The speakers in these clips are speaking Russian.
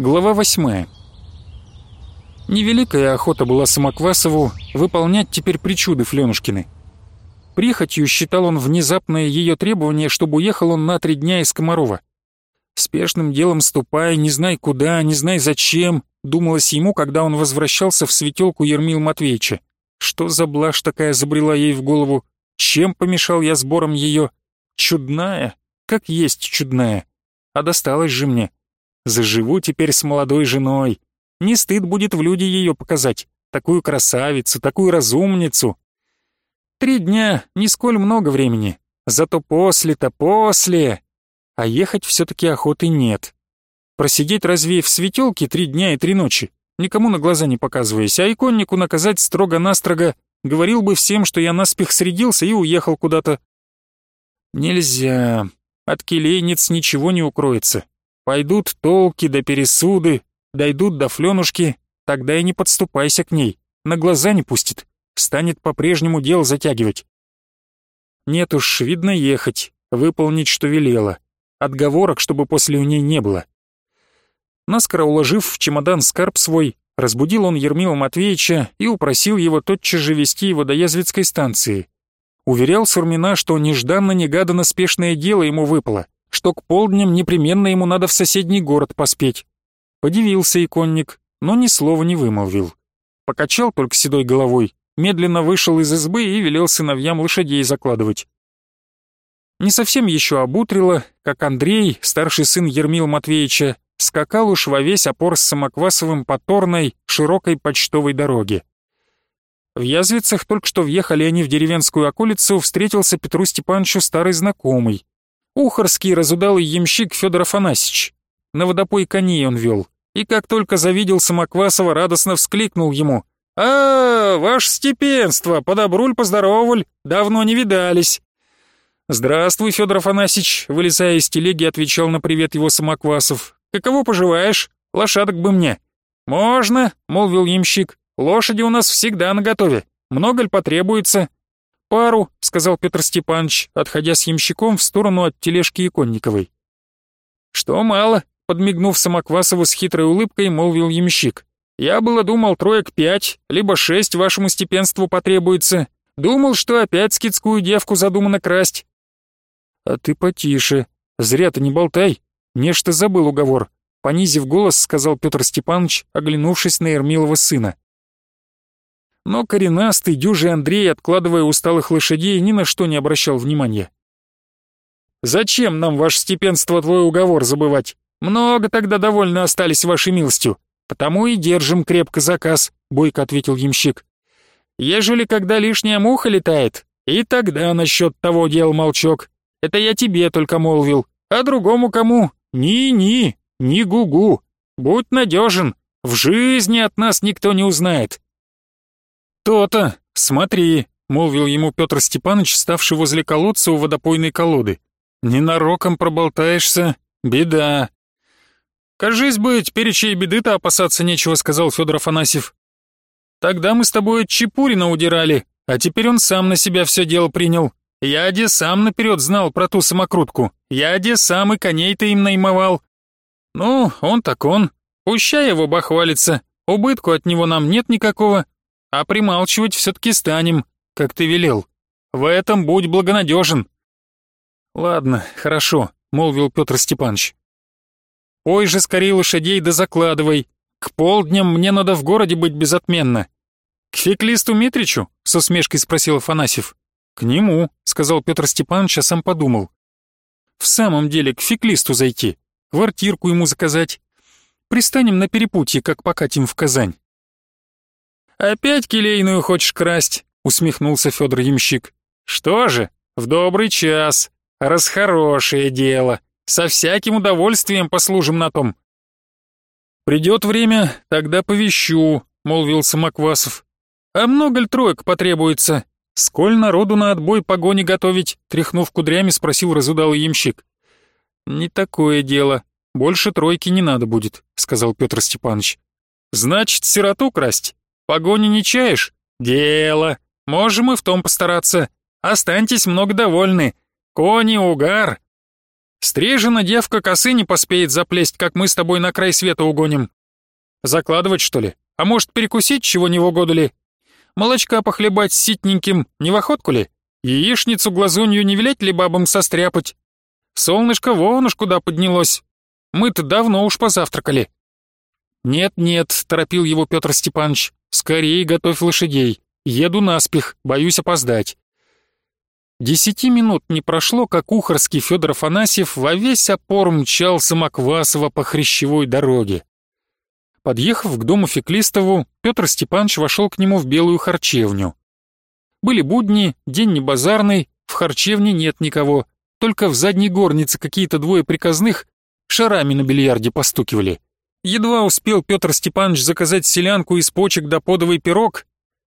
Глава восьмая. Невеликая охота была Самоквасову выполнять теперь причуды Флёнушкины. Прихотью считал он внезапное ее требование, чтобы уехал он на три дня из Комарова. Спешным делом ступай, не знай куда, не знай зачем, думалось ему, когда он возвращался в светелку Ермил Матвеевича. Что за блажь такая забрела ей в голову? Чем помешал я сбором ее? Чудная, как есть чудная. А досталась же мне. Заживу теперь с молодой женой. Не стыд будет в люди ее показать. Такую красавицу, такую разумницу. Три дня — нисколь много времени. Зато после-то после. А ехать все-таки охоты нет. Просидеть разве в светелке три дня и три ночи, никому на глаза не показываясь, а иконнику наказать строго-настрого, говорил бы всем, что я наспех средился и уехал куда-то. Нельзя. От келейниц ничего не укроется. Пойдут толки да пересуды, дойдут до Флёнушки, тогда и не подступайся к ней, на глаза не пустит, станет по-прежнему дел затягивать. Нет уж, видно ехать, выполнить, что велела. Отговорок, чтобы после у ней не было. Наскоро уложив в чемодан скарб свой, разбудил он Ермила Матвеевича и упросил его тотчас же вести его до Язвицкой станции. Уверял Сурмина, что нежданно-негаданно спешное дело ему выпало, что к полдням непременно ему надо в соседний город поспеть. Подивился иконник, но ни слова не вымолвил. Покачал только седой головой, медленно вышел из избы и велел сыновьям лошадей закладывать. Не совсем еще обутрило, как Андрей, старший сын Ермил Матвеевича, скакал уж во весь опор с Самоквасовым по торной, широкой почтовой дороге. В Язвицах только что въехали они в деревенскую околицу, встретился Петру Степановичу старый знакомый. Ухарский разудалый ямщик Федор Афанасьевич. На водопой коней он вел, и как только завидел Самоквасова, радостно вскликнул ему. «А, ваше степенство, подобруль, поздороваль, давно не видались». «Здравствуй, Федор Афанасьевич», вылезая из телеги, отвечал на привет его Самоквасов. «Каково поживаешь? Лошадок бы мне». «Можно», — молвил ямщик. «Лошади у нас всегда наготове. Много ли потребуется?» «Пару», — сказал Петр Степанович, отходя с ямщиком в сторону от тележки Иконниковой. «Что мало?» — подмигнув Самоквасову с хитрой улыбкой, молвил ямщик. «Я было думал, троек пять, либо шесть вашему степенству потребуется. Думал, что опять скидскую девку задумано красть. «А ты потише. Зря ты не болтай. Нечто забыл уговор», — понизив голос, сказал Петр Степанович, оглянувшись на Ермилова сына. Но коренастый, дюжий Андрей, откладывая усталых лошадей, ни на что не обращал внимания. «Зачем нам, ваше степенство, твой уговор забывать? Много тогда довольно остались вашей милостью, потому и держим крепко заказ», — бойко ответил ямщик. «Ежели когда лишняя муха летает, и тогда насчет того дел молчок. Это я тебе только молвил, а другому кому? Ни-ни, ни гу-гу. Будь надежен, в жизни от нас никто не узнает». «То-то, смотри», — молвил ему Петр Степанович, ставший возле колодца у водопойной колоды. «Ненароком проболтаешься, беда». «Кажись бы, теперь чьей беды-то опасаться нечего», — сказал Федор Афанасьев. «Тогда мы с тобой от Чепурина удирали, а теперь он сам на себя все дело принял. Я де сам наперед знал про ту самокрутку. Я де сам и коней-то им наймовал. Ну, он так он. Пущай его бахвалится. Убытку от него нам нет никакого. А прималчивать все-таки станем, как ты велел. В этом будь благонадежен. Ладно, хорошо, молвил Петр Степанович. Ой же скорее лошадей да закладывай. К полдням мне надо в городе быть безотменно. К феклисту Митричу? С усмешкой спросил Афанасьев. «К нему», — сказал Петр Степанович, а сам подумал. «В самом деле, к феклисту зайти, квартирку ему заказать. Пристанем на перепутье, как покатим в Казань». «Опять келейную хочешь красть?» — усмехнулся Федор Ямщик. «Что же, в добрый час, расхорошее дело, со всяким удовольствием послужим на том». «Придет время, тогда повещу», — молвил Самоквасов. «А много ли троек потребуется?» «Сколь народу на отбой погони готовить?» — тряхнув кудрями, спросил разудалый ямщик. «Не такое дело. Больше тройки не надо будет», — сказал Петр Степанович. «Значит, сироту красть? Погони не чаешь? Дело. Можем и в том постараться. Останьтесь много довольны. Кони угар». Стрижена девка косы не поспеет заплесть, как мы с тобой на край света угоним. Закладывать, что ли? А может, перекусить, чего не в угоду ли? Молочка похлебать ситненьким, не в охотку ли? Яичницу глазунью не велеть ли бабам состряпать? Солнышко вон уж куда поднялось. Мы-то давно уж позавтракали. «Нет-нет», — торопил его Петр Степанович, — «скорее готовь лошадей. Еду наспех, боюсь опоздать». Десяти минут не прошло, как ухарский Федор Афанасьев во весь опор мчал Самоквасова по хрящевой дороге. Подъехав к дому Феклистову, Петр Степанович вошел к нему в белую харчевню. Были будни, день не базарный, в харчевне нет никого, только в задней горнице какие-то двое приказных шарами на бильярде постукивали. Едва успел Петр Степанович заказать селянку из почек да подовый пирог,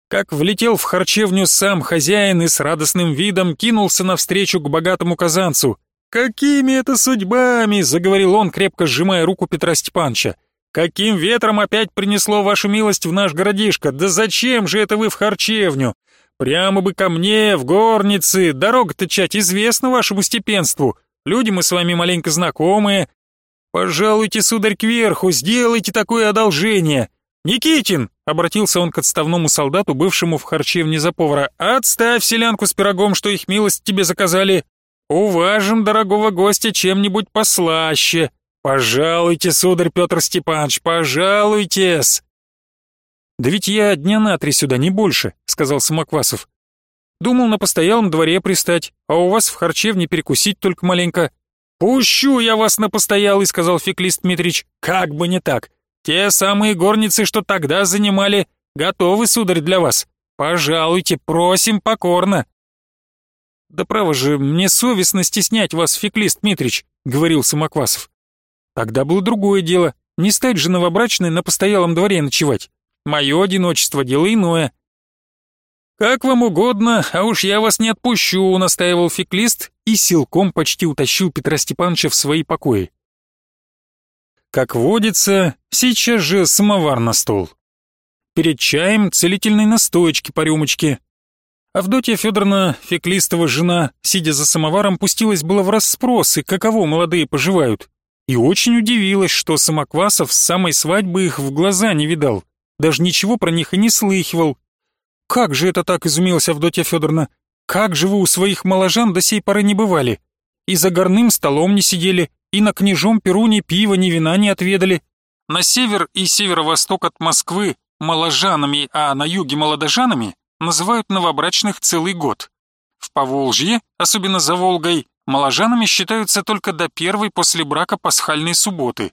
как влетел в харчевню сам хозяин и с радостным видом кинулся навстречу к богатому казанцу. «Какими это судьбами?» — заговорил он, крепко сжимая руку Петра Степановича. «Каким ветром опять принесло вашу милость в наш городишко? Да зачем же это вы в харчевню? Прямо бы ко мне, в горнице, дорога-то чать известна вашему степенству. Люди мы с вами маленько знакомые. Пожалуйте, сударь, кверху, сделайте такое одолжение. «Никитин!» — обратился он к отставному солдату, бывшему в харчевне за повара. «Отставь селянку с пирогом, что их милость тебе заказали. Уважим дорогого гостя чем-нибудь послаще. Пожалуйте, сударь Петр Степанович, пожалуйтесь!» «Да ведь я дня на три сюда, не больше», — сказал Самоквасов. «Думал на постоялом дворе пристать, а у вас в харчевне перекусить только маленько». «Пущу я вас на постоялый», — сказал Феклист Дмитрич. «Как бы не так. Те самые горницы, что тогда занимали, готовы, сударь, для вас. Пожалуйте, просим покорно. Да право же, мне совестно стеснять вас, Феклист Митрич, говорил Самоквасов. Тогда было другое дело, не стать же новобрачной на постоялом дворе ночевать. Мое одиночество — дело иное. «Как вам угодно, а уж я вас не отпущу», — настаивал Феклист и силком почти утащил Петра Степановича в свои покои. Как водится, сейчас же самовар на стол. Перед чаем целительной настоечки по рюмочке. Авдотья Федоровна, Феклистова жена, сидя за самоваром, пустилась было в расспросы, каково молодые поживают. И очень удивилась, что Самоквасов с самой свадьбы их в глаза не видал. Даже ничего про них и не слыхивал. «Как же это так?» — изумилась Авдотья Федоровна. «Как же вы у своих моложан до сей поры не бывали? И за горным столом не сидели, и на княжом Перу ни пива, ни вина не отведали. На север и северо-восток от Москвы моложанами, а на юге молодожанами называют новобрачных целый год. В Поволжье, особенно за Волгой, моложанами считаются только до первой после брака пасхальной субботы.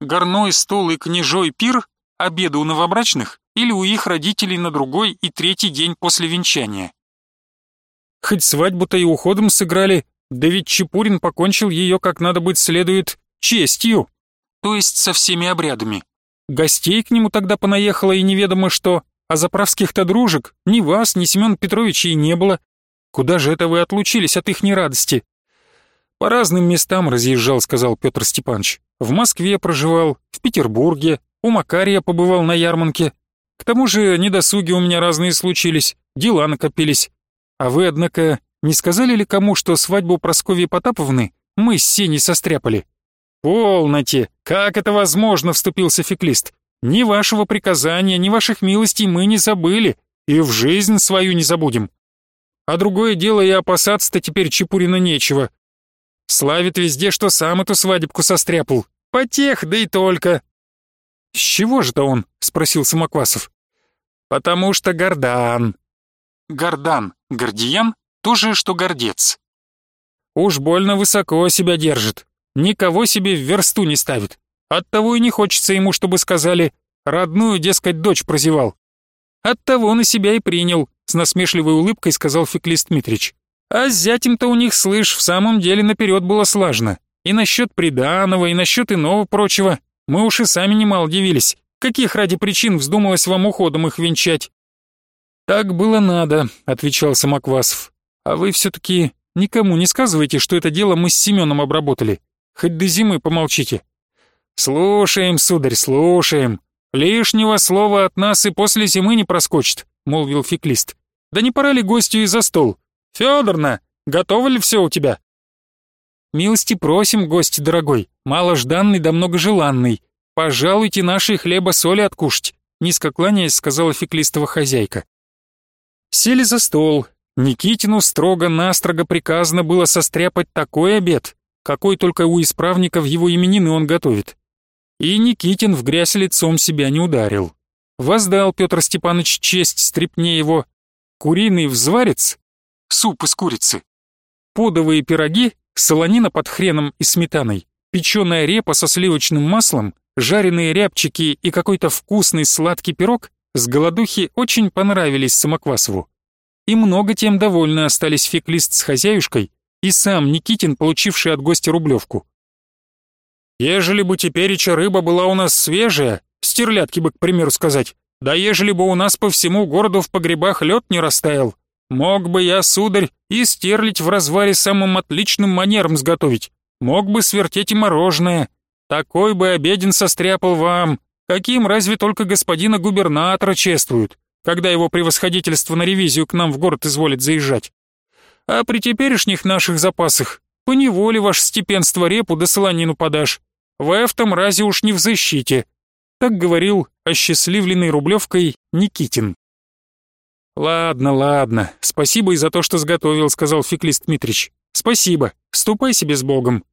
Горной стол и княжой пир – обеды у новобрачных или у их родителей на другой и третий день после венчания. Хоть свадьбу-то и уходом сыграли, да ведь Чепурин покончил ее, как надо быть следует, честью, то есть со всеми обрядами. Гостей к нему тогда понаехало и неведомо что, а заправских-то дружек ни вас, ни Семен Петровича и не было. Куда же это вы отлучились от их нерадости? По разным местам разъезжал, сказал Петр Степанович. В Москве проживал, в Петербурге, у Макария побывал на ярмарке. К тому же недосуги у меня разные случились, дела накопились. А вы, однако, не сказали ли кому, что свадьбу Прасковьи Потаповны мы с Сеней состряпали?» «Полноте! Как это возможно?» — вступился феклист. «Ни вашего приказания, ни ваших милостей мы не забыли, и в жизнь свою не забудем. А другое дело и опасаться-то теперь Чепурина нечего. Славит везде, что сам эту свадебку состряпал. Потех, да и только». «С чего же-то он?» — спросил Самоквасов. «Потому что Гордан». «Гордан, Гордиян то же, что гордец. Уж больно высоко себя держит, никого себе в версту не ставит. Оттого и не хочется ему, чтобы сказали, родную, дескать, дочь прозевал. Оттого на себя и принял, с насмешливой улыбкой сказал Феклист Митрич. А с зятем-то у них, слышь, в самом деле наперед было слажно. И насчет приданого, и насчет иного прочего. Мы уж и сами немало дивились. Каких ради причин вздумалось вам уходом их венчать? «Так было надо», — отвечал Самоквасов. А вы все-таки никому не сказывайте, что это дело мы с Семеном обработали. Хоть до зимы помолчите. Слушаем, сударь, слушаем. Лишнего слова от нас и после зимы не проскочит, молвил феклист. Да не пора ли гостю и за стол? Федорна, готово ли все у тебя? Милости просим, гость дорогой, маложданный да многожеланный. Пожалуйте нашей хлеба-соли откушать», низко кланяясь, сказала феклистова хозяйка. Сели за стол. Никитину строго-настрого приказано было состряпать такой обед, какой только у исправников его именины он готовит. И Никитин в грязь лицом себя не ударил. Воздал Петр Степанович честь стрепне его. Куриный взварец, суп из курицы, подовые пироги, солонина под хреном и сметаной, печеная репа со сливочным маслом, жареные рябчики и какой-то вкусный сладкий пирог с голодухи очень понравились Самоквасову. И много тем довольны остались феклист с хозяюшкой и сам Никитин, получивший от гостя рублевку. «Ежели бы тепереча рыба была у нас свежая, стерлядки бы, к примеру, сказать, да ежели бы у нас по всему городу в погребах лед не растаял, мог бы я, сударь, и стерлить в разваре самым отличным манером сготовить, мог бы свертеть и мороженое, такой бы обеден состряпал вам, каким разве только господина губернатора чествуют, когда его превосходительство на ревизию к нам в город изволит заезжать. А при теперешних наших запасах поневоле ваше степенство репу да солонину подашь. В этом разе уж не в защите. Так говорил осчастливленный Рублевкой Никитин. «Ладно, ладно, спасибо и за то, что сготовил», — сказал Феклист Дмитрич. «Спасибо, ступай себе с Богом».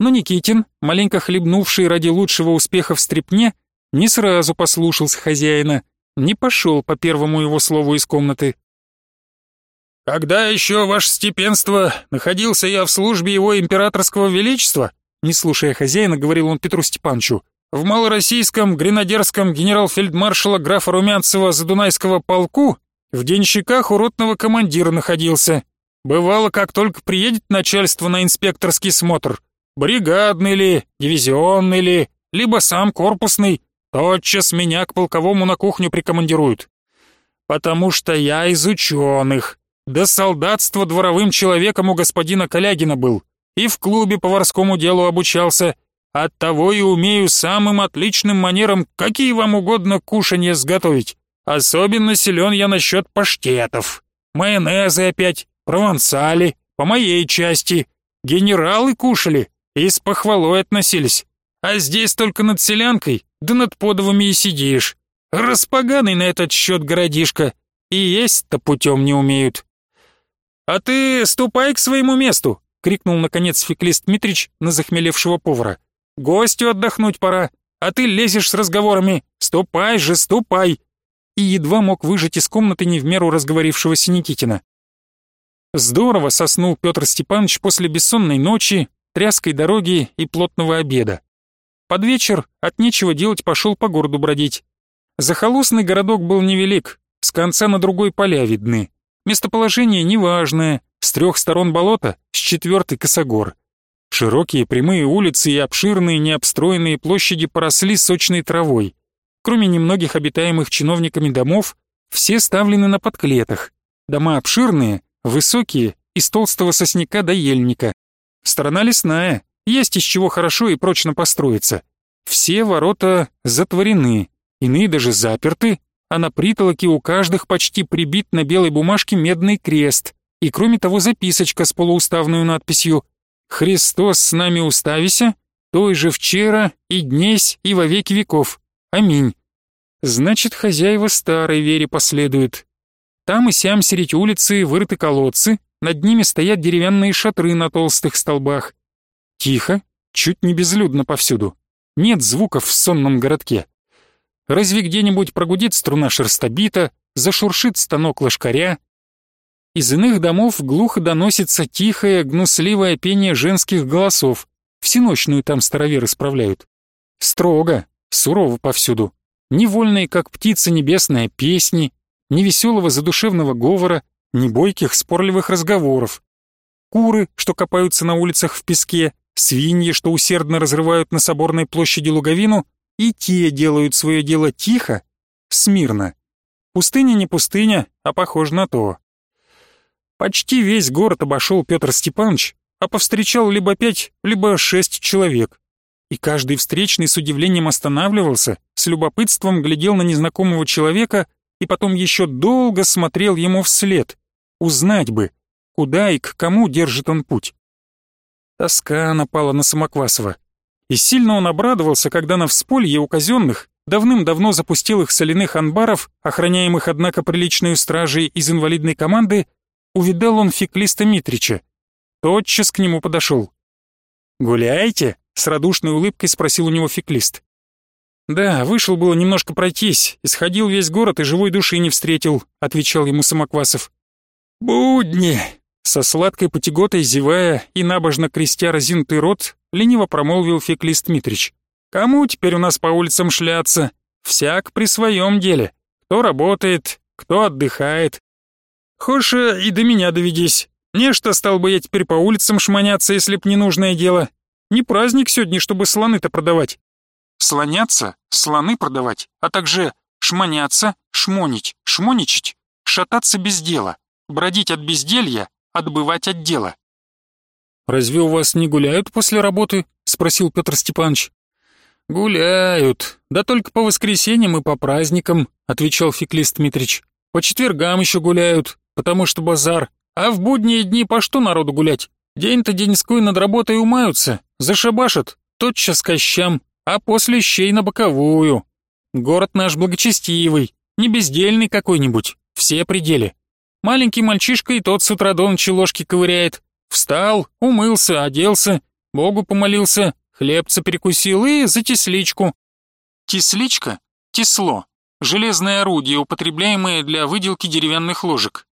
Но Никитин, маленько хлебнувший ради лучшего успеха в стрепне, не сразу послушался хозяина, не пошел по первому его слову из комнаты. «Когда еще, ваше степенство, находился я в службе его императорского величества?» Не слушая хозяина, говорил он Петру Степановичу. «В малороссийском гренадерском генерал-фельдмаршала графа Румянцева Задунайского полку в денщиках у ротного командира находился. Бывало, как только приедет начальство на инспекторский смотр, бригадный ли, дивизионный ли, либо сам корпусный, тотчас меня к полковому на кухню прикомандируют. Потому что я из ученых, до солдатства дворовым человеком у господина Калягина был, и в клубе поварскому делу обучался, оттого и умею самым отличным манером какие вам угодно кушанье сготовить. Особенно силен я насчет паштетов. Майонезы опять, провансали, по моей части. Генералы кушали, и с похвалой относились. А здесь только над селянкой, да над подовыми и сидишь. Распоганый на этот счет городишко, и есть-то путем не умеют. «А ты ступай к своему месту!» — крикнул наконец феклист Дмитрич на захмелевшего повара. «Гостю отдохнуть пора, а ты лезешь с разговорами. Ступай же, ступай!» И едва мог выжать из комнаты не в меру разговорившегося Никитина. Здорово соснул Петр Степанович после бессонной ночи, тряской дороги и плотного обеда. Под вечер от нечего делать пошел по городу бродить. Захолустный городок был невелик, с конца на другой поля видны. Местоположение неважное, с трех сторон болота, с четвертой косогор. Широкие прямые улицы и обширные необстроенные площади поросли сочной травой. Кроме немногих обитаемых чиновниками домов, все ставлены на подклетах. Дома обширные, высокие, из толстого сосняка до ельника. Сторона лесная, есть из чего хорошо и прочно построиться. Все ворота затворены, иные даже заперты, а на притолоке у каждых почти прибит на белой бумажке медный крест, и кроме того записочка с полууставной надписью «Христос с нами уставися, той же вчера и днесь и во веки веков. Аминь». Значит, хозяева старой вере последуют. Там и сям сереть улицы вырыты колодцы, над ними стоят деревянные шатры на толстых столбах. Тихо, чуть не безлюдно повсюду. Нет звуков в сонном городке. Разве где-нибудь прогудит струна шерстобита, зашуршит станок лошкаря? Из иных домов глухо доносится тихое, гнусливое пение женских голосов. Всеночную там староверы справляют. Строго, сурово повсюду. Невольные, как птица небесная, песни, ни веселого задушевного говора, ни бойких спорливых разговоров. Куры, что копаются на улицах в песке, свиньи, что усердно разрывают на соборной площади луговину, и те делают свое дело тихо, смирно. Пустыня не пустыня, а похоже на то. Почти весь город обошел Петр Степанович, а повстречал либо пять, либо шесть человек. И каждый встречный с удивлением останавливался, с любопытством глядел на незнакомого человека и потом еще долго смотрел ему вслед. Узнать бы, куда и к кому держит он путь. Тоска напала на Самоквасова. И сильно он обрадовался, когда на всполье у казенных, давным-давно запустилых соляных анбаров, охраняемых, однако, приличной стражей из инвалидной команды, увидал он феклиста Митрича. Тотчас к нему подошел. «Гуляете?» — с радушной улыбкой спросил у него феклист. «Да, вышел было немножко пройтись, исходил весь город и живой души не встретил», — отвечал ему Самоквасов. «Будни!» Со сладкой потяготой зевая и набожно крестя разинутый рот, лениво промолвил Феклист Митрич. «Кому теперь у нас по улицам шляться? Всяк при своем деле. Кто работает, кто отдыхает. Хоша и до меня доведись. Нечто стал бы я теперь по улицам шманяться, если б не нужное дело. Не праздник сегодня, чтобы слоны-то продавать. Слоняться, слоны продавать, а также шманяться, шмонить, шмоничать, шататься без дела, бродить от безделья, отбывать от дела. «Разве у вас не гуляют после работы?» — спросил Петр Степанович. «Гуляют, да только по воскресеньям и по праздникам», — отвечал Феклист Дмитрич. «По четвергам еще гуляют, потому что базар, а в будние дни по что народу гулять? День-то деньской над работой умаются, зашибашат, тотчас кощам, а после щей на боковую. Город наш благочестивый, не бездельный какой-нибудь, все пределы. Маленький мальчишка и тот с утра до ночи ложки ковыряет. Встал, умылся, оделся, Богу помолился, хлебца перекусил и за тесличку. Тесличка — тесло, железное орудие, употребляемое для выделки деревянных ложек.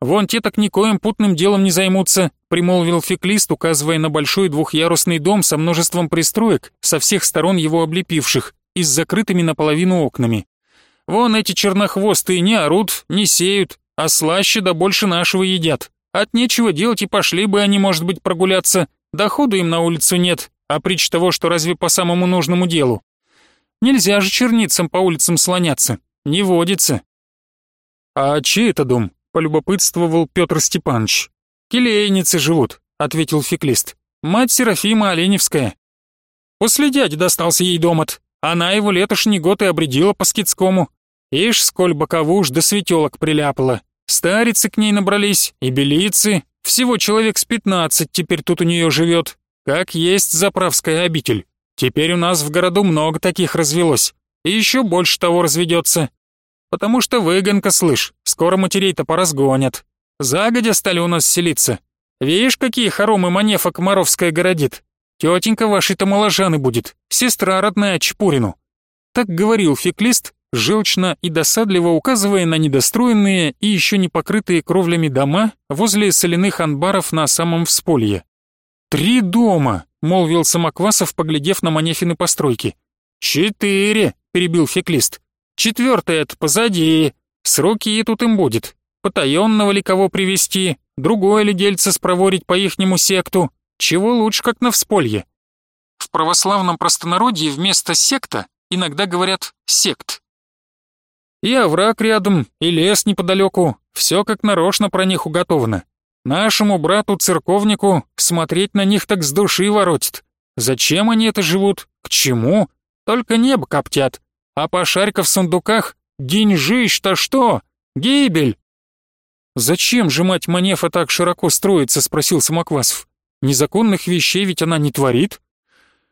«Вон те так никоим путным делом не займутся», примолвил феклист, указывая на большой двухъярусный дом со множеством пристроек, со всех сторон его облепивших, и с закрытыми наполовину окнами. «Вон эти чернохвостые не орут, не сеют, а слаще да больше нашего едят. От нечего делать и пошли бы они, может быть, прогуляться. Доходу им на улицу нет, а притч того, что разве по самому нужному делу. Нельзя же черницам по улицам слоняться, не водится». «А чей это дом?» полюбопытствовал Петр Степанович. «Келейницы живут», — ответил феклист. «Мать Серафима Оленевская». После дяди достался ей домот. Она его летошний год и обредила по скидскому. Ишь, сколь боковуш до светелок приляпала. Старицы к ней набрались, и белицы. Всего человек с пятнадцать теперь тут у нее живет. Как есть заправская обитель. Теперь у нас в городу много таких развелось. И еще больше того разведется. Потому что выгонка, слышь, скоро матерей-то поразгонят. Загодя стали у нас селиться. Видишь, какие хоромы Манефа Комаровская городит? Тетенька вашей-то моложаны будет, сестра родная Чпурину. Так говорил феклист, желчно и досадливо указывая на недостроенные и еще не покрытые кровлями дома возле соляных анбаров на самом всполье. «Три дома!» — молвил Самоквасов, поглядев на Манефины постройки. «Четыре!» — перебил феклист. Четвертое это позади. Сроки и тут им будет. Потаенного ли кого привести, другое ли дельце спроворить по ихнему секту. Чего лучше, как на всполье. В православном простонародье вместо секта иногда говорят сект. И овраг рядом, и лес неподалеку, все как нарочно про них уготовано. Нашему брату-церковнику смотреть на них так с души воротит. Зачем они это живут? К чему? Только небо коптят. А пошарь-ка в сундуках, деньжищ-то что? Гибель!» «Зачем же мать Манефа так широко строится?» — спросил Самоквасов. «Незаконных вещей ведь она не творит?»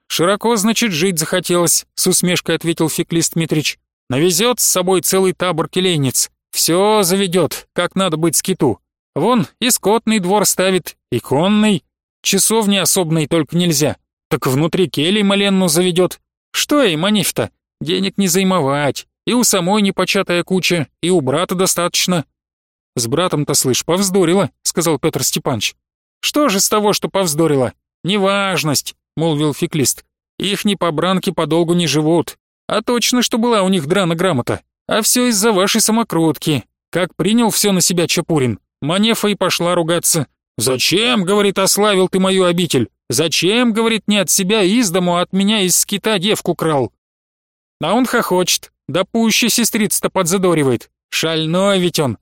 «Широко, значит, жить захотелось», — с усмешкой ответил Феклист Митрич. «Навезет с собой целый табор келейниц. Все заведет, как надо быть скиту. Вон и скотный двор ставит, и конный. Часовни особной только нельзя. Так внутри келей Маленну заведет. Что ей, Маниф-то? Денег не займовать, и у самой непочатая куча, и у брата достаточно. С братом-то, слышь, повздорила, сказал Петр Степанович. Что же с того, что повздорила? Неважность, молвил феклист. Ихни побранки подолгу не живут. А точно, что была у них драна грамота. А все из-за вашей самокрутки. Как принял все на себя Чапурин, Манефа и пошла ругаться. «Зачем, — говорит, — ославил ты мою обитель? Зачем, — говорит, — не от себя из дому, а от меня из скита девку крал? А он хохочет, да пуще сестрица-то подзадоривает. Шальной ведь он.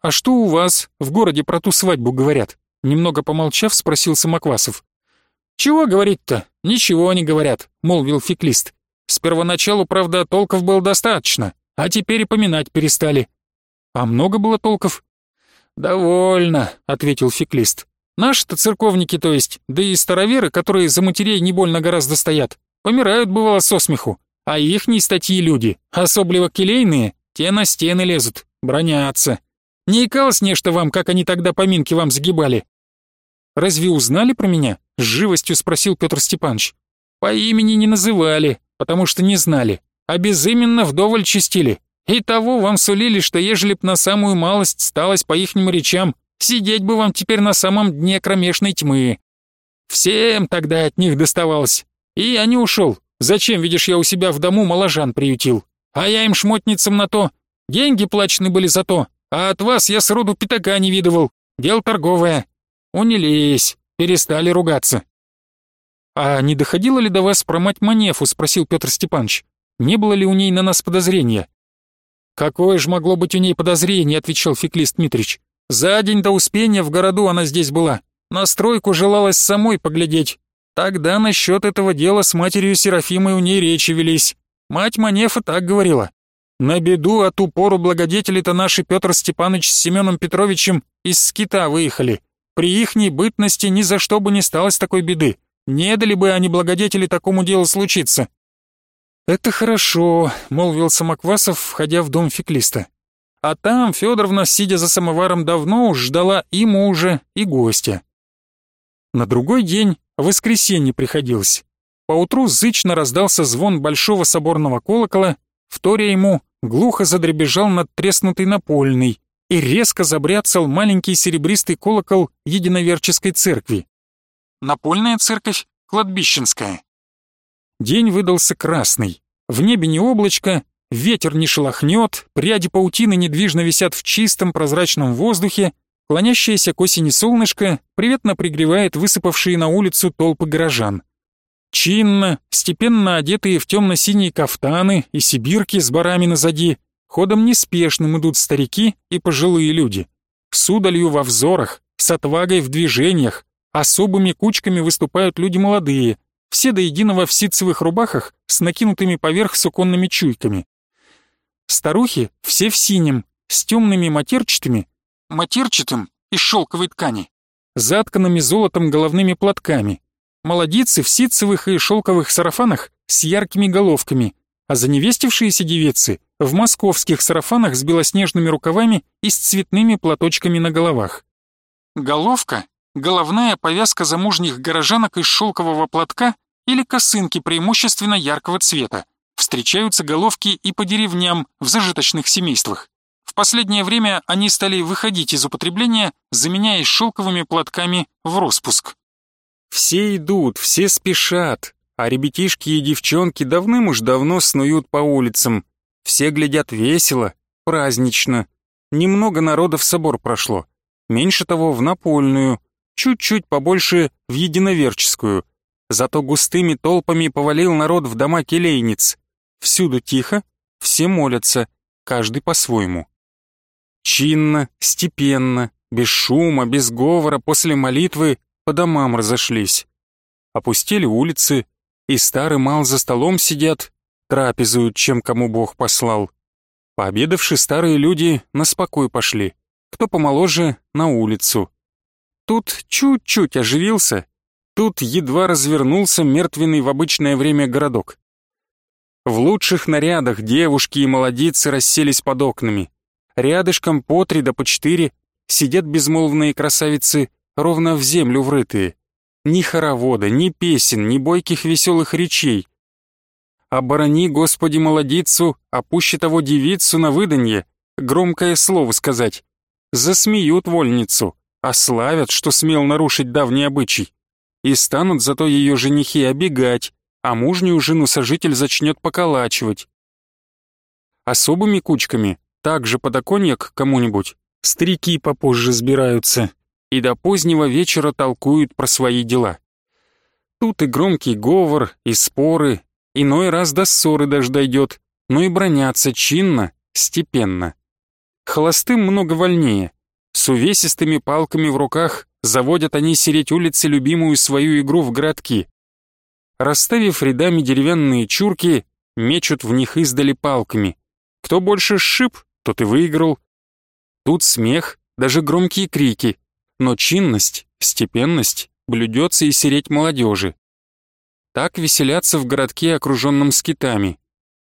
«А что у вас в городе про ту свадьбу говорят?» Немного помолчав, спросил Самоквасов. «Чего говорить-то? Ничего не говорят», — молвил феклист. «С первоначалу, правда, толков было достаточно, а теперь и поминать перестали». «А много было толков?» «Довольно», — ответил феклист. Наши-то церковники, то есть, да и староверы, которые за матерей не больно гораздо стоят, помирают, бывало, со смеху. А ихние статьи люди, особливо келейные, те на стены лезут, бронятся. Не икалось нечто вам, как они тогда поминки вам загибали? Разве узнали про меня? С живостью спросил Петр Степанович. По имени не называли, потому что не знали, а безыменно вдоволь чистили. И того вам сулили, что ежели б на самую малость сталось по ихним речам, сидеть бы вам теперь на самом дне кромешной тьмы. Всем тогда от них доставалось. И я не ушел. Зачем, видишь, я у себя в дому моложан приютил? А я им шмотницам на то. Деньги плачены были за то. А от вас я сроду пятака не видывал. Дело торговое. Унились, перестали ругаться. «А не доходило ли до вас про мать Манефу?» — спросил Петр Степанович. «Не было ли у ней на нас подозрения?» «Какое же могло быть у ней подозрение?» — отвечал Феклист Дмитрич. «За день до Успения в городу она здесь была. На стройку желалось самой поглядеть. Тогда насчет этого дела с матерью Серафимой у ней речи велись. Мать Манефа так говорила. На беду от упору благодетели-то наши Петр Степанович с Семеном Петровичем из Скита выехали. При ихней бытности ни за что бы не сталось такой беды. Не дали бы они благодетели такому делу случиться. «Это хорошо», — молвил Самоквасов, входя в дом феклиста. А там Федоровна, сидя за самоваром, давно уж ждала и мужа, и гостя. На другой день воскресенье приходилось. Поутру зычно раздался звон большого соборного колокола, вторя ему глухо задребежал надтреснутый напольный и резко забряцал маленький серебристый колокол единоверческой церкви. Напольная церковь, кладбищенская. День выдался красный. В небе не облачко, ветер не шелохнет, пряди паутины недвижно висят в чистом прозрачном воздухе, клонящееся к осени солнышко приветно пригревает высыпавшие на улицу толпы горожан. Чинно, степенно одетые в темно-синие кафтаны и сибирки с барами назади, ходом неспешным идут старики и пожилые люди. С удалью во взорах, с отвагой в движениях, особыми кучками выступают люди молодые, все до единого в ситцевых рубахах с накинутыми поверх суконными чуйками. Старухи все в синем, с темными матерчатыми, матерчатым из шелковой ткани, затканными золотом головными платками. Молодицы в ситцевых и шелковых сарафанах с яркими головками, а заневестившиеся девицы в московских сарафанах с белоснежными рукавами и с цветными платочками на головах. Головка головная повязка замужних горожанок из шелкового платка или косынки преимущественно яркого цвета. Встречаются головки и по деревням в зажиточных семействах. В последнее время они стали выходить из употребления, заменяясь шелковыми платками в распуск. Все идут, все спешат, а ребятишки и девчонки давным уж давно снуют по улицам. Все глядят весело, празднично. Немного народа в собор прошло. Меньше того, в напольную, чуть-чуть побольше в единоверческую. Зато густыми толпами повалил народ в дома келейниц. Всюду тихо, все молятся, каждый по-своему. Чинно, степенно, без шума, без говора, после молитвы по домам разошлись. Опустили улицы, и старый мал за столом сидят, трапезуют, чем кому Бог послал. Пообедавши, старые люди на спокой пошли, кто помоложе — на улицу. Тут чуть-чуть оживился, тут едва развернулся мертвенный в обычное время городок. В лучших нарядах девушки и молодицы расселись под окнами. Рядышком по три да по четыре сидят безмолвные красавицы, ровно в землю врытые. Ни хоровода, ни песен, ни бойких веселых речей. «Оборони, Господи, молодицу, а пуще того девицу на выданье», громкое слово сказать. Засмеют вольницу ославят, что смел нарушить давний обычай, и станут зато ее женихи обегать, а мужнюю жену сожитель зачнет поколачивать. Особыми кучками, также подоконья к кому-нибудь, старики попозже сбираются и до позднего вечера толкуют про свои дела. Тут и громкий говор, и споры, иной раз до ссоры даже дойдет, но и бронятся чинно, степенно. Холостым много вольнее, с увесистыми палками в руках заводят они сереть улицы любимую свою игру в городки. Расставив рядами деревянные чурки, мечут в них издали палками. Кто больше сшиб, тот и выиграл. Тут смех, даже громкие крики. Но чинность, степенность блюдется и сереть молодежи. Так веселятся в городке, окруженном скитами.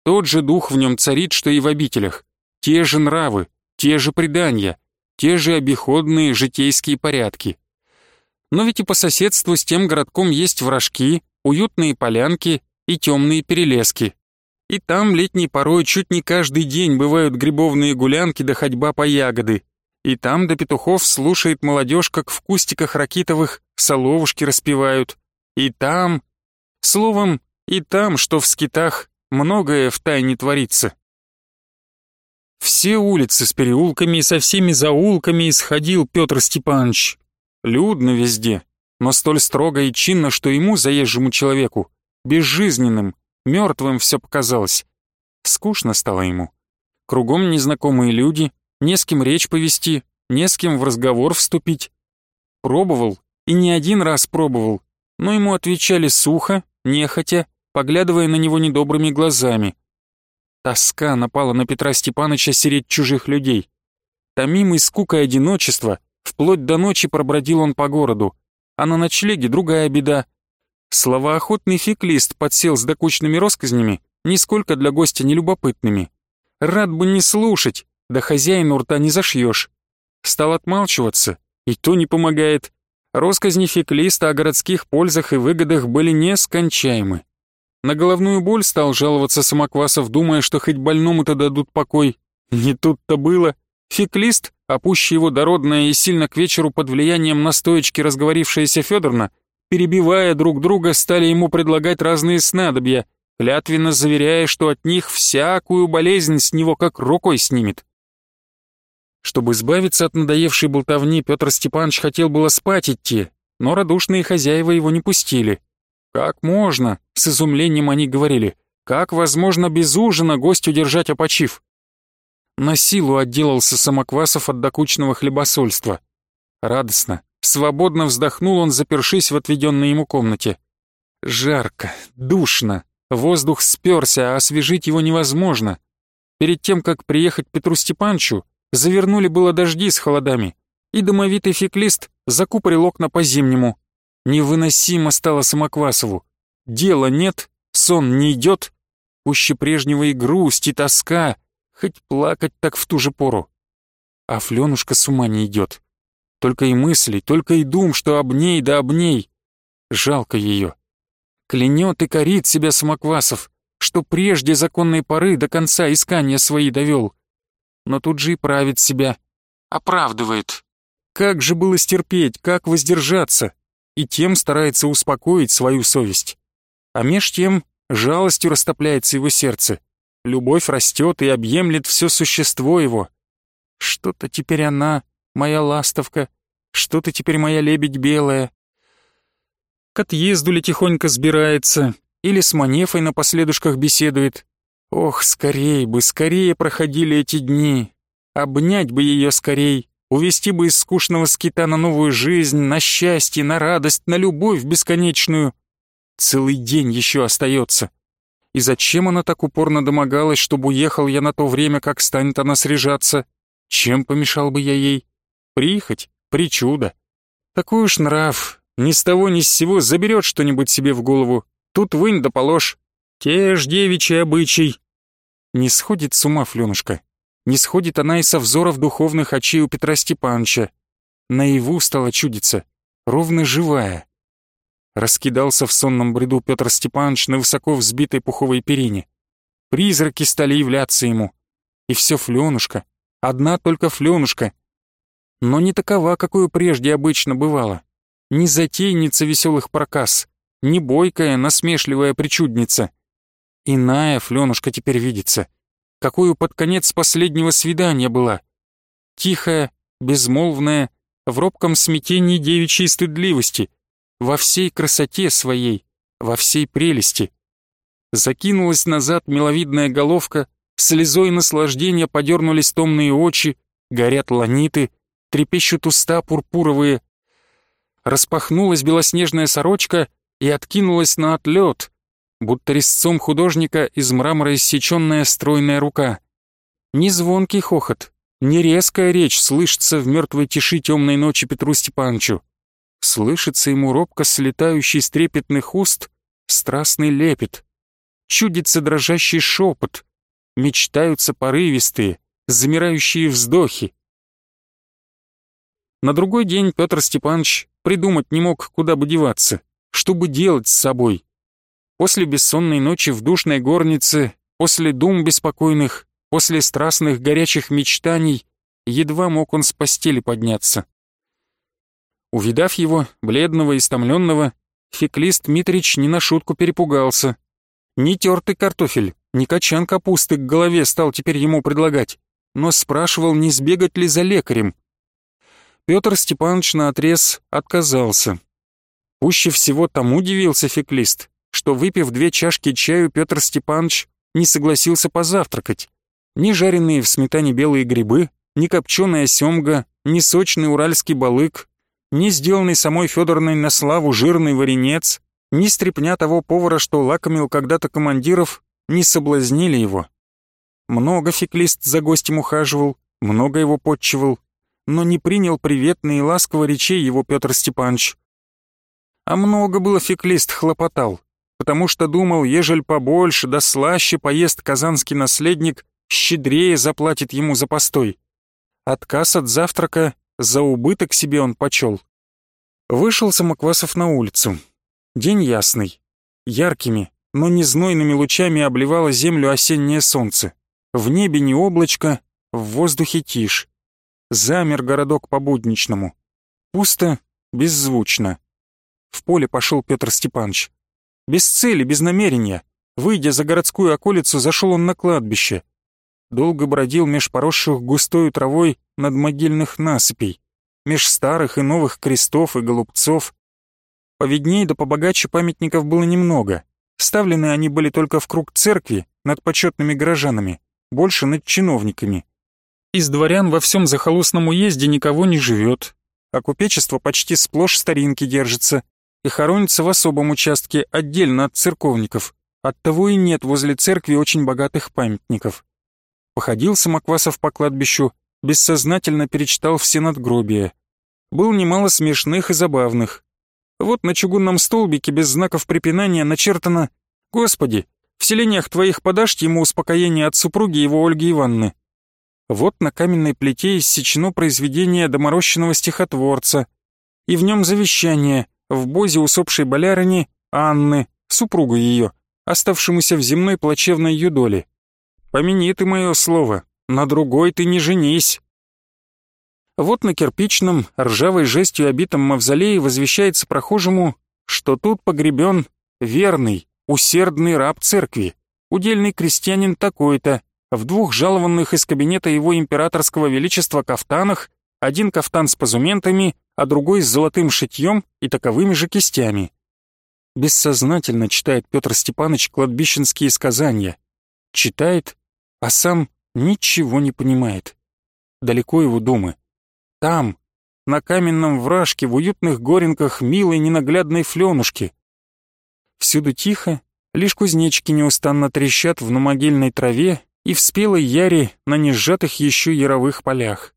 Тот же дух в нем царит, что и в обителях. Те же нравы, те же предания, те же обиходные житейские порядки. Но ведь и по соседству с тем городком есть вражки, уютные полянки и темные перелески. И там летней порой чуть не каждый день бывают грибовные гулянки да ходьба по ягоды. И там до петухов слушает молодежь, как в кустиках ракитовых соловушки распевают. И там... Словом, и там, что в скитах, многое в тайне творится. Все улицы с переулками и со всеми заулками исходил Петр Степанович. Людно везде, но столь строго и чинно, что ему, заезжему человеку, безжизненным, мертвым все показалось. Скучно стало ему. Кругом незнакомые люди, не с кем речь повести, не с кем в разговор вступить. Пробовал, и не один раз пробовал, но ему отвечали сухо, нехотя, поглядывая на него недобрыми глазами. Тоска напала на Петра Степановича сереть чужих людей. Томимый скукой одиночества, вплоть до ночи пробродил он по городу, а на ночлеге другая беда. Словоохотный феклист подсел с докучными росказнями, нисколько для гостя нелюбопытными. Рад бы не слушать, да хозяину рта не зашьешь. Стал отмалчиваться, и то не помогает. Росказни феклиста о городских пользах и выгодах были нескончаемы. На головную боль стал жаловаться Самоквасов, думая, что хоть больному-то дадут покой. Не тут-то было. Феклист, а его дородная и сильно к вечеру под влиянием настоечки разговорившаяся Федоровна, перебивая друг друга, стали ему предлагать разные снадобья, клятвенно заверяя, что от них всякую болезнь с него как рукой снимет. Чтобы избавиться от надоевшей болтовни, Петр Степанович хотел было спать идти, но радушные хозяева его не пустили. «Как можно?» — с изумлением они говорили. «Как возможно без ужина гость удержать опочив?» На силу отделался Самоквасов от докучного хлебосольства. Радостно, свободно вздохнул он, запершись в отведенной ему комнате. Жарко, душно, воздух сперся, а освежить его невозможно. Перед тем, как приехать Петру Степанчу, завернули было дожди с холодами, и домовитый феклист закупорил окна по-зимнему. Невыносимо стало Самоквасову. Дела нет, сон не идет, пуще прежнего и грусть, и тоска, хоть плакать так в ту же пору. А Флёнушка с ума не идет. Только и мысли, только и дум, что об ней да об ней. Жалко ее. Клянет и корит себя Самоквасов, что прежде законной поры до конца искания свои довел. Но тут же и правит себя. Оправдывает. Как же было стерпеть, как воздержаться? и тем старается успокоить свою совесть. А меж тем жалостью растопляется его сердце. Любовь растет и объемлет все существо его. Что-то теперь она, моя ластовка, что-то теперь моя лебедь белая. К отъезду ли тихонько сбирается, или с Манефой на последушках беседует. Ох, скорее бы, скорее проходили эти дни. Обнять бы ее скорей, увести бы из скучного скита на новую жизнь, на счастье, на радость, на любовь бесконечную. Целый день еще остается. И зачем она так упорно домогалась, чтобы уехал я на то время, как станет она срежаться? Чем помешал бы я ей? Прихоть, причуда. Такой уж нрав, ни с того ни с сего заберет что-нибудь себе в голову. Тут вынь да положь. Те ж девичий обычай. Не сходит с ума Флёнушка. Не сходит она и со взоров духовных очей у Петра Степановича. Наяву стала чудиться, ровно живая. Раскидался в сонном бреду Петр Степанович на высоко взбитой пуховой перине. Призраки стали являться ему. И все Флёнушка, одна только Флёнушка. Но не такова, какую прежде обычно бывало. Не затейница веселых проказ, не бойкая, насмешливая причудница. Иная Флёнушка теперь видится — какую под конец последнего свидания была. Тихая, безмолвная, в робком смятении девичьей стыдливости, во всей красоте своей, во всей прелести. Закинулась назад миловидная головка, слезой наслаждения подернулись томные очи, горят ланиты, трепещут уста пурпуровые. Распахнулась белоснежная сорочка и откинулась на отлет, будто резцом художника из мрамора иссеченная стройная рука. Ни звонкий хохот, Не резкая речь слышится в мертвой тиши темной ночи Петру Степановичу. Слышится ему робко слетающий с трепетных уст страстный лепет. Чудится дрожащий шепот. Мечтаются порывистые, замирающие вздохи. На другой день Петр Степанович придумать не мог, куда бы деваться, что бы делать с собой. После бессонной ночи в душной горнице, после дум беспокойных, после страстных горячих мечтаний, едва мог он с постели подняться. Увидав его, бледного и истомленного, феклист Митрич не на шутку перепугался. Ни тертый картофель, ни качан капусты к голове стал теперь ему предлагать, но спрашивал, не сбегать ли за лекарем. Петр Степанович наотрез отказался. Пуще всего тому удивился феклист, что, выпив две чашки чаю, Петр Степанович не согласился позавтракать. Ни жареные в сметане белые грибы, ни копченая семга, ни сочный уральский балык, ни сделанный самой Федорной на славу жирный варенец, ни стрепня того повара, что лакомил когда-то командиров, не соблазнили его. Много феклист за гостем ухаживал, много его подчивал, но не принял приветные и ласково речей его Петр Степанович. А много было феклист хлопотал, потому что думал, ежель побольше да слаще поест казанский наследник, щедрее заплатит ему за постой. Отказ от завтрака за убыток себе он почел. Вышел Самоквасов на улицу. День ясный. Яркими, но не знойными лучами обливало землю осеннее солнце. В небе не облачко, в воздухе тишь. Замер городок по-будничному. Пусто, беззвучно. В поле пошел Петр Степанович. Без цели, без намерения. Выйдя за городскую околицу, зашел он на кладбище. Долго бродил меж поросших густой травой над могильных насыпей, меж старых и новых крестов и голубцов. Поведней да побогаче памятников было немного. Ставлены они были только в круг церкви, над почетными горожанами, больше над чиновниками. Из дворян во всем захолустном уезде никого не живет, а купечество почти сплошь старинки держится и хоронится в особом участке отдельно от церковников. Оттого и нет возле церкви очень богатых памятников. Походил Самоквасов по кладбищу, бессознательно перечитал все надгробия. Был немало смешных и забавных. Вот на чугунном столбике без знаков препинания начертано «Господи, в селениях твоих подашь ему успокоение от супруги его Ольги Ивановны». Вот на каменной плите иссечено произведение доморощенного стихотворца, и в нем завещание в бозе усопшей болярыни Анны, супругу ее, оставшемуся в земной плачевной юдоле. «Помяни ты мое слово, на другой ты не женись». Вот на кирпичном, ржавой жестью обитом мавзолее возвещается прохожему, что тут погребен верный, усердный раб церкви, удельный крестьянин такой-то, в двух жалованных из кабинета его императорского величества кафтанах, один кафтан с позументами, а другой с золотым шитьем и таковыми же кистями. Бессознательно читает Петр Степанович кладбищенские сказания. Читает, а сам ничего не понимает. Далеко его думы. Там, на каменном вражке, в уютных горенках милой ненаглядной фленушки. Всюду тихо, лишь кузнечики неустанно трещат в намогильной траве и в спелой яре на несжатых еще яровых полях.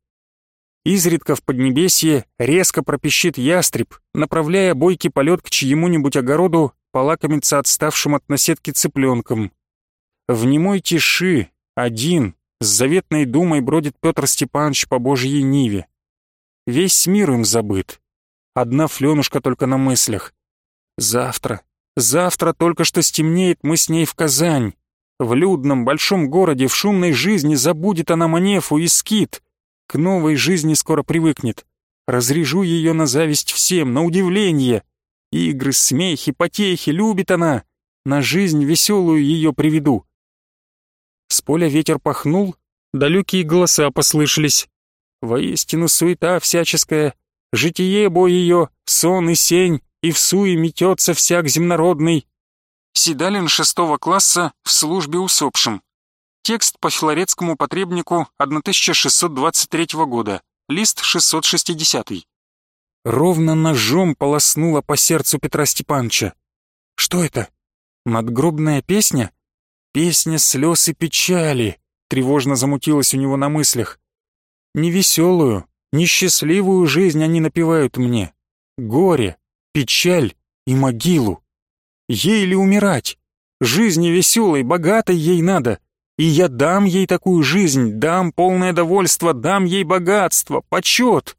Изредка в Поднебесье резко пропищит ястреб, направляя бойкий полет к чьему-нибудь огороду полакомиться отставшим от наседки цыпленком. В немой тиши, один, с заветной думой бродит Петр Степанович по Божьей Ниве. Весь мир им забыт. Одна фленушка только на мыслях. Завтра, завтра только что стемнеет, мы с ней в Казань. В людном большом городе, в шумной жизни забудет она Манефу и скит. К новой жизни скоро привыкнет. Разрежу ее на зависть всем, на удивление. Игры, смехи, потехи любит она. На жизнь веселую ее приведу. С поля ветер пахнул, далекие голоса послышались. Воистину суета всяческая, житие бой ее, сон и сень, и в суе метется всяк земнородный, Седалин шестого класса в службе усопшим. Текст по филорецкому потребнику 1623 года, лист 660. Ровно ножом полоснуло по сердцу Петра Степановича. Что это? Надгробная песня? Песня слез и печали, тревожно замутилась у него на мыслях. Невеселую, несчастливую жизнь они напевают мне. Горе, печаль и могилу. Ей ли умирать? Жизни веселой, богатой ей надо. И я дам ей такую жизнь, дам полное довольство, дам ей богатство, почет.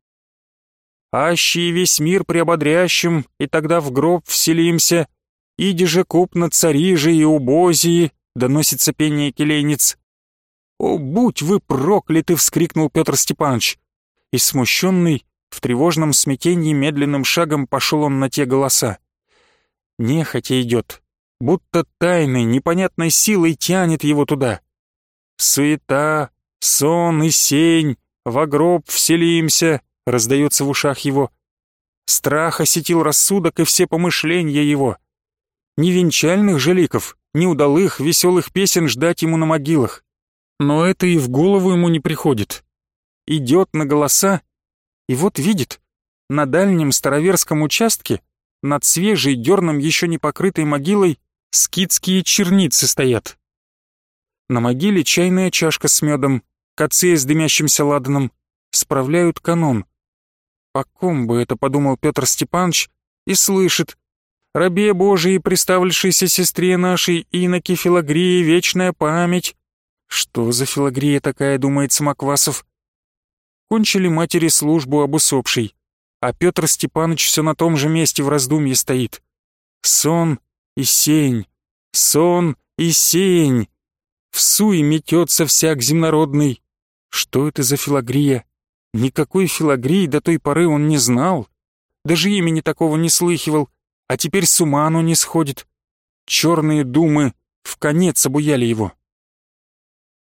Аще весь мир приободрящим, и тогда в гроб вселимся. Иди же купно цари же и убозии, доносится пение келейниц. «О, будь вы прокляты!» — вскрикнул Петр Степанович. И смущенный, в тревожном смятении медленным шагом пошел он на те голоса. Нехотя идет, будто тайной, непонятной силой тянет его туда. Суета, сон и сень, в гроб вселимся, раздается в ушах его. Страх осетил рассудок и все помышления его. Ни венчальных желиков, ни удалых веселых песен ждать ему на могилах. Но это и в голову ему не приходит. Идет на голоса, и вот видит, на дальнем староверском участке, над свежей, дерном еще не покрытой могилой, скидские черницы стоят. На могиле чайная чашка с медом, коцы с дымящимся ладаном, справляют канон. По ком бы это, подумал Петр Степанович, и слышит. Рабе Божией, приставившейся сестре нашей, иноки Филагрии, вечная память. Что за Филагрия такая, думает Самоквасов. Кончили матери службу об усопшей, а Петр Степанович все на том же месте в раздумье стоит. Сон и сень, сон и сень. В суе метется всяк земнородный. Что это за Филагрия? Никакой Филагрии до той поры он не знал. Даже имени такого не слыхивал, а теперь с ума оно не сходит. Черные думы в конец обуяли его.